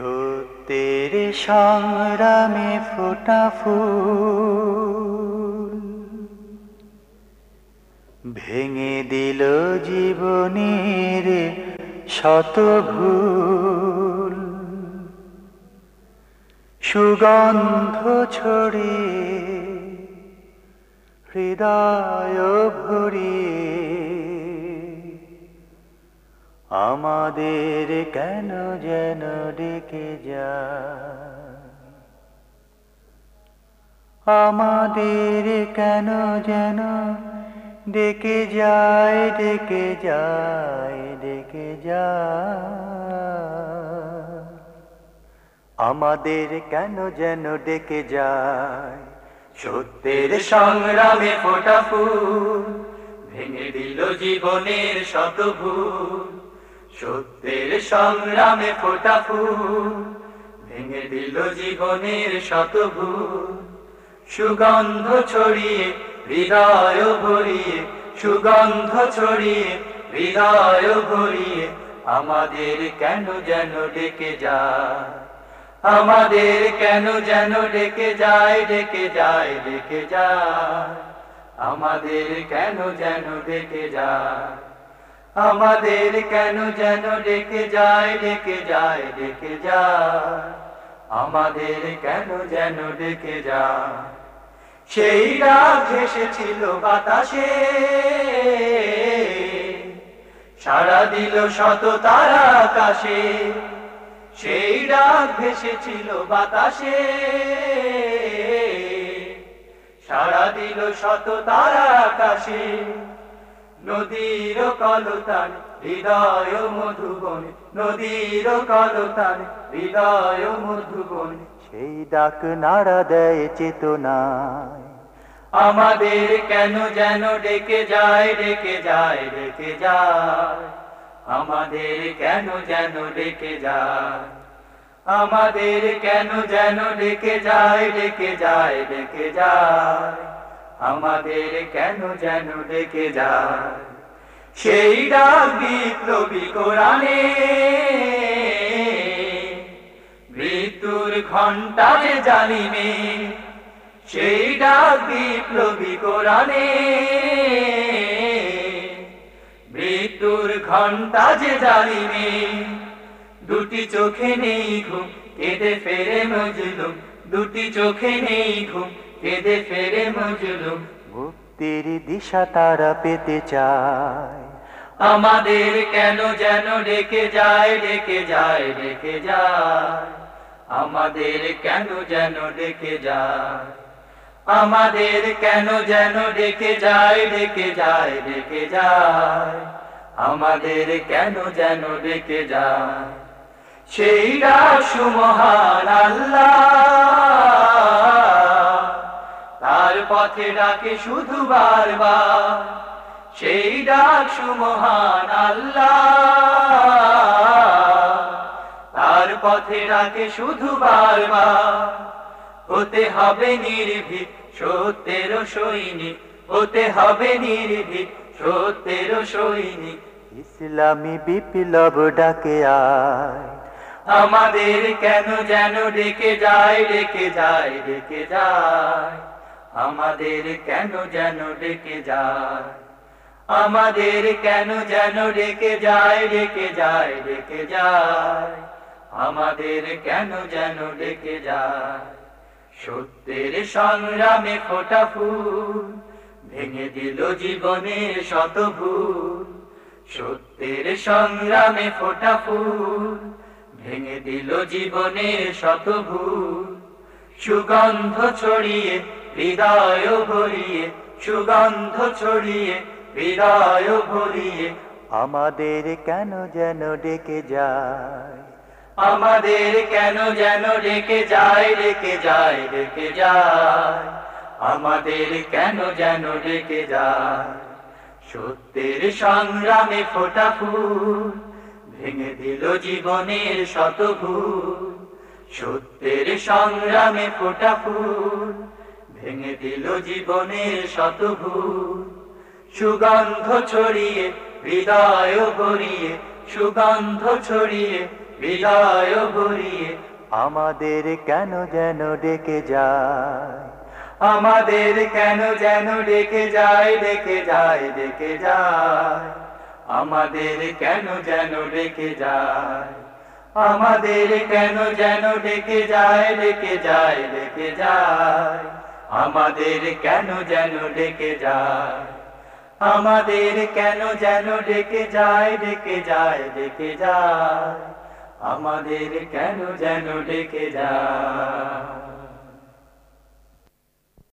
সত্যের সংগ্রামে ফোটা ফুল। ভেঙে দিল জীবনের শত ভুল। সুগন্ধ ছড়িয়ে হৃদয় ভরিয়ে আমাদের কেন যেন ডেকে যায়? আমাদের কেন যেন ডেকে যায় ডেকে যায়, ডেকে যা আমাদের কেন যেন ডেকে যায়? সত্যের সংগ্রামে ফোটা ফুল, ভেঙে দিল জীবনের শত ভুল। সত্যের সংগ্রামে ফোটা ফুল, ভেঙে দিল জীবনের শত ভুল সুগন্ধ ছড়িয়ে, হৃদয় ভরিয়ে, সুগন্ধ ছড়িয়ে, হৃদয় ভরিয়ে, আমাদের কেন যেন ডেকে যায়? আমাদের কেন যেন ডেকে যায় ডেকে যায় ডেকে যায়? আমাদের কেন যেন ডেকে যায়? আমাদের কেন যেন ডেকে যায় ডেকে যায় ডেকে যায়? আমাদের কেন যেন ডেকে যায়? সেই রাত ভেসেছিল বাতাসে সারা দিল শত তারা আকাশে। সেই রাত ভেসেছিল বাতাসে সারা দিল শত তারা আকাশে। নদীর কলতান হৃদয় মধুবন। নদীর কলতান হৃদয় মধুবন। সেই ডাক নাড়া দেয় চেতনায়। আমাদের কেন যেন ডেকে যায় ডেকে যায় ডেকে যায়। আমাদের কেন যেন ডেকে যায়। আমাদের কেন যেন ডেকে যায় ডেকে যায় ডেকে যায়। আমাদের কেন যেন ডেকে যায়? সেই ডাক বিপ্লবী কোরআনে। মৃত্যুর ঘন্টায় জানিনে সেই ডাক বিপ্লবী কোরআনে। মৃত্যুর ঘণ্টা যে জানিনে দুটি চোখে নেই ঘুম, কেঁদে ফেরে মজলুম দুটি চোখে নেই ঘুম কেঁদে ফেরে মজলুম। মুক্তির দিশা তারা পেতে চায়। আমাদের কেন যেন ডেকে যায় ডেকে যায় ডেকে যায়। আমাদের কেন যেন ডেকে যায়? আমাদের কেন যেন ডেকে যায় ডেকে যায় ডেকে যায়? আমাদের কেন যেন ডেকে যায়? সেই ডাক সুমহান আল্লাহ। পথে ডাকে শুধু বারবার সেই ডাক সুমহান আল্লাহ। তার পথে ডাকে শুধু বারবার হতে হবে নির্ভীক সত্যের সৈনিক হতে হবে নির্ভীক সত্যের সৈনিক। ইসলামী বিপ্লব ডাকে আয়। আমাদের কেন যেন ডেকে যায় ডেকে যায় ডেকে যায়। আমাদের কেন যেন ডেকে যায়? আমাদের কেন যেন ডেকে যায় ডেকে যায় ডেকে যায়? আমাদের কেন যেন ডেকে যায়? সত্যের সংগ্রামে ফোটা ফুল, ভেঙে দিল জীবনের শত ভুল সত্যের সংগ্রামে ফোটা ফুল, ভেঙে দিল জীবনের শত ভুল সুগন্ধ ছড়িয়ে হৃদয় ভরিয়ে, সুগন্ধ ছড়িয়ে, হৃদয় ভরিয়ে, আমাদের কেন যেন ডেকে যায়? আমাদের কেন যেন ডেকে যায় ডেকে যায় ডেকে যায়? আমাদের কেন যেন ডেকে যায়? সত্যের সংগ্রামে ফোটা ফুল, ভেঙে দিল জীবনের শত ভুল সত্যের সংগ্রামে ফোটা ফুল ভেঙে দিল জীবনের শত ভুল সুগন্ধ ছড়িয়ে, হৃদয় ভরিয়ে, সুগন্ধ ছড়িয়ে, হৃদয় ভরিয়ে, আমাদের কেন যেন ডেকে যায়? আমাদের কেন যেন ডেকে যায় ডেকে যায় ডেকে যায়? আমাদের কেন যেন ডেকে যায়? আমাদের কেন যেন ডেকে যায় ডেকে যায় ডেকে যায়? আমাদের কেন যেন ডেকে যায়? আমাদের কেন যেন ডেকে যায় ডেকে যায় ডেকে যায়? আমাদের কেন যেন ডেকে যায়?